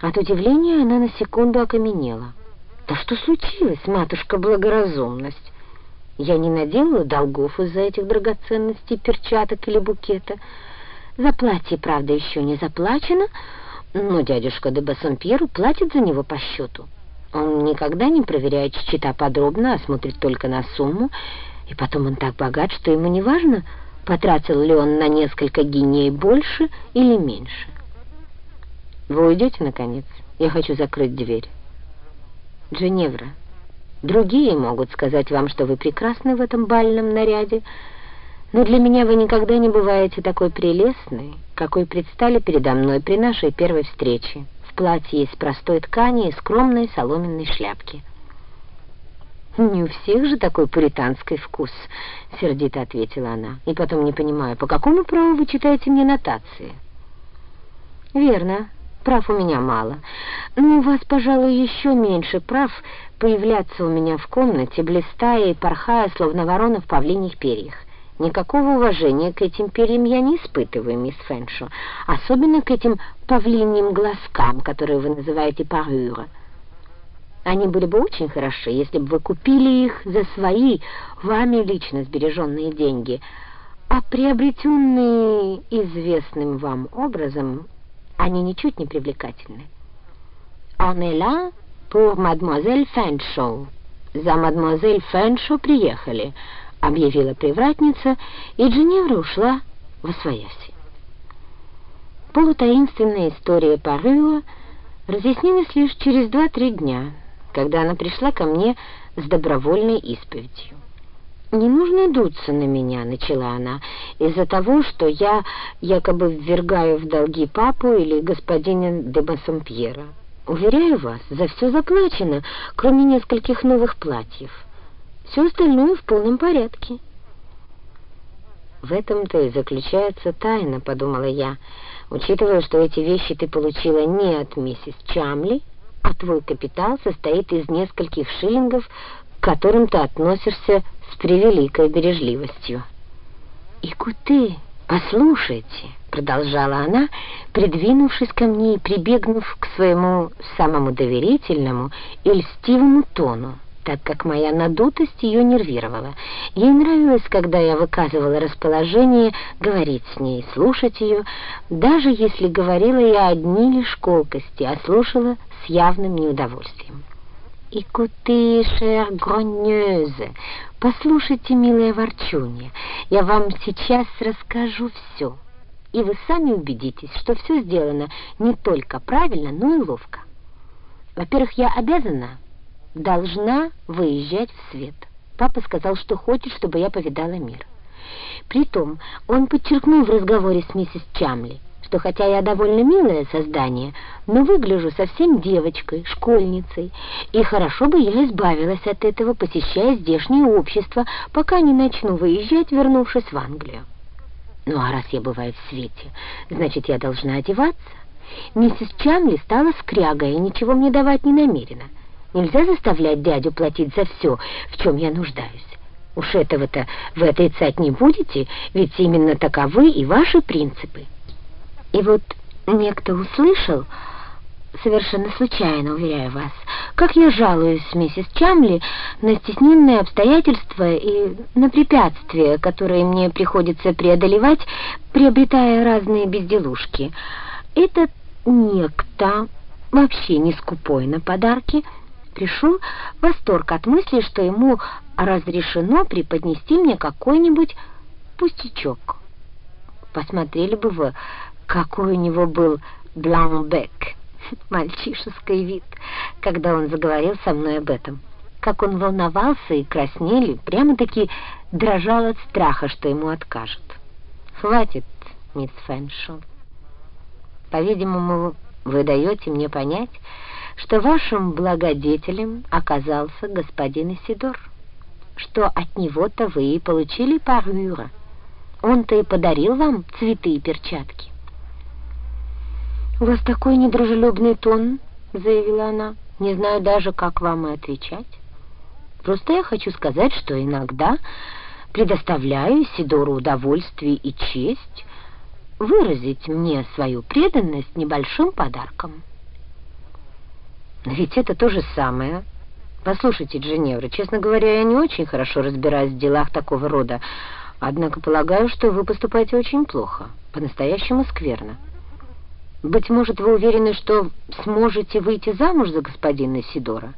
От удивления она на секунду окаменела. «Да что случилось, матушка благоразумность? Я не наделала долгов из-за этих драгоценностей, перчаток или букета. За платье, правда, еще не заплачено, но дядюшка де Бассампьеру платит за него по счету. Он никогда не проверяет счета подробно, а смотрит только на сумму, и потом он так богат, что ему не важно, потратил ли он на несколько гиней больше или меньше. Вы уйдете, наконец? Я хочу закрыть дверь. Дженевра, другие могут сказать вам, что вы прекрасны в этом бальном наряде, но для меня вы никогда не бываете такой прелестной, какой предстали передо мной при нашей первой встрече, в платье из простой ткани и скромной соломенной шляпки. «Не у всех же такой пуританский вкус», — сердито ответила она. «И потом не понимаю, по какому праву вы читаете мне нотации?» «Верно, Прав у меня мало. Но у вас, пожалуй, еще меньше прав появляться у меня в комнате, блистая и порхая, словно ворона в павлиньих перьях. Никакого уважения к этим перьям я не испытываю, мисс Фэншо, особенно к этим павлиньим глазкам, которые вы называете парюра. Они были бы очень хороши, если бы вы купили их за свои, вами лично сбереженные деньги, а приобретенные известным вам образом они ничуть не привлекательны. «On est là pour mademoiselle Фэншоу». «За мадемуазель Фэншо приехали», — объявила привратница, и Дженевра ушла в освояси. Полутаинственная история Парыла разъяснилась лишь через два-три дня, когда она пришла ко мне с добровольной исповедью. «Не нужно дуться на меня», — начала она, «из-за того, что я якобы ввергаю в долги папу или господина де Бассомпьера. Уверяю вас, за все заплачено, кроме нескольких новых платьев. Все остальное в полном порядке». «В этом-то и заключается тайна», — подумала я, «учитывая, что эти вещи ты получила не от миссис Чамли, а твой капитал состоит из нескольких шиллингов, к которым ты относишься с превеликой бережливостью. «Икуты, послушайте», — продолжала она, придвинувшись ко мне и прибегнув к своему самому доверительному и льстивому тону, так как моя надутость ее нервировала. Ей нравилось, когда я выказывала расположение говорить с ней, слушать ее, даже если говорила я одни лишь колкости, а слушала с явным неудовольствием. «Икуты, шер гроньёзе, послушайте, милая ворчунья, я вам сейчас расскажу все, и вы сами убедитесь, что все сделано не только правильно, но и ловко. Во-первых, я обязана, должна выезжать в свет. Папа сказал, что хочет, чтобы я повидала мир. Притом, он подчеркнул в разговоре с миссис Чамли, что хотя я довольно милое создание, но выгляжу совсем девочкой, школьницей, и хорошо бы я избавилась от этого, посещая здешнее общество, пока не начну выезжать, вернувшись в Англию. Ну а раз я бываю в свете, значит, я должна одеваться. Миссис Чамли стала скрягой и ничего мне давать не намерена. Нельзя заставлять дядю платить за все, в чем я нуждаюсь. Уж этого-то вы отрицать не будете, ведь именно таковы и ваши принципы. И вот некто услышал, совершенно случайно, уверяю вас, как я жалуюсь миссис Чамли на стесненные обстоятельства и на препятствия, которые мне приходится преодолевать, приобретая разные безделушки. Этот некто, вообще не скупой на подарки, пришел в восторг от мысли, что ему разрешено преподнести мне какой-нибудь пустячок. Посмотрели бы вы, какой у него был бланбек, мальчишеский вид, когда он заговорил со мной об этом. Как он волновался и краснели, прямо-таки дрожал от страха, что ему откажут. «Хватит, мисс Фэншо. По-видимому, вы даете мне понять, что вашим благодетелем оказался господин Исидор, что от него-то вы и получили парюра. Он-то и подарил вам цветы и перчатки». «У вас такой недружелюбный тон», — заявила она. «Не знаю даже, как вам и отвечать. Просто я хочу сказать, что иногда предоставляю Сидору удовольствие и честь выразить мне свою преданность небольшим подарком». «Ведь это то же самое», Послушайте, Дженевра, честно говоря, я не очень хорошо разбираюсь в делах такого рода, однако полагаю, что вы поступаете очень плохо, по-настоящему скверно. «Быть может, вы уверены, что сможете выйти замуж за господина Сидора?»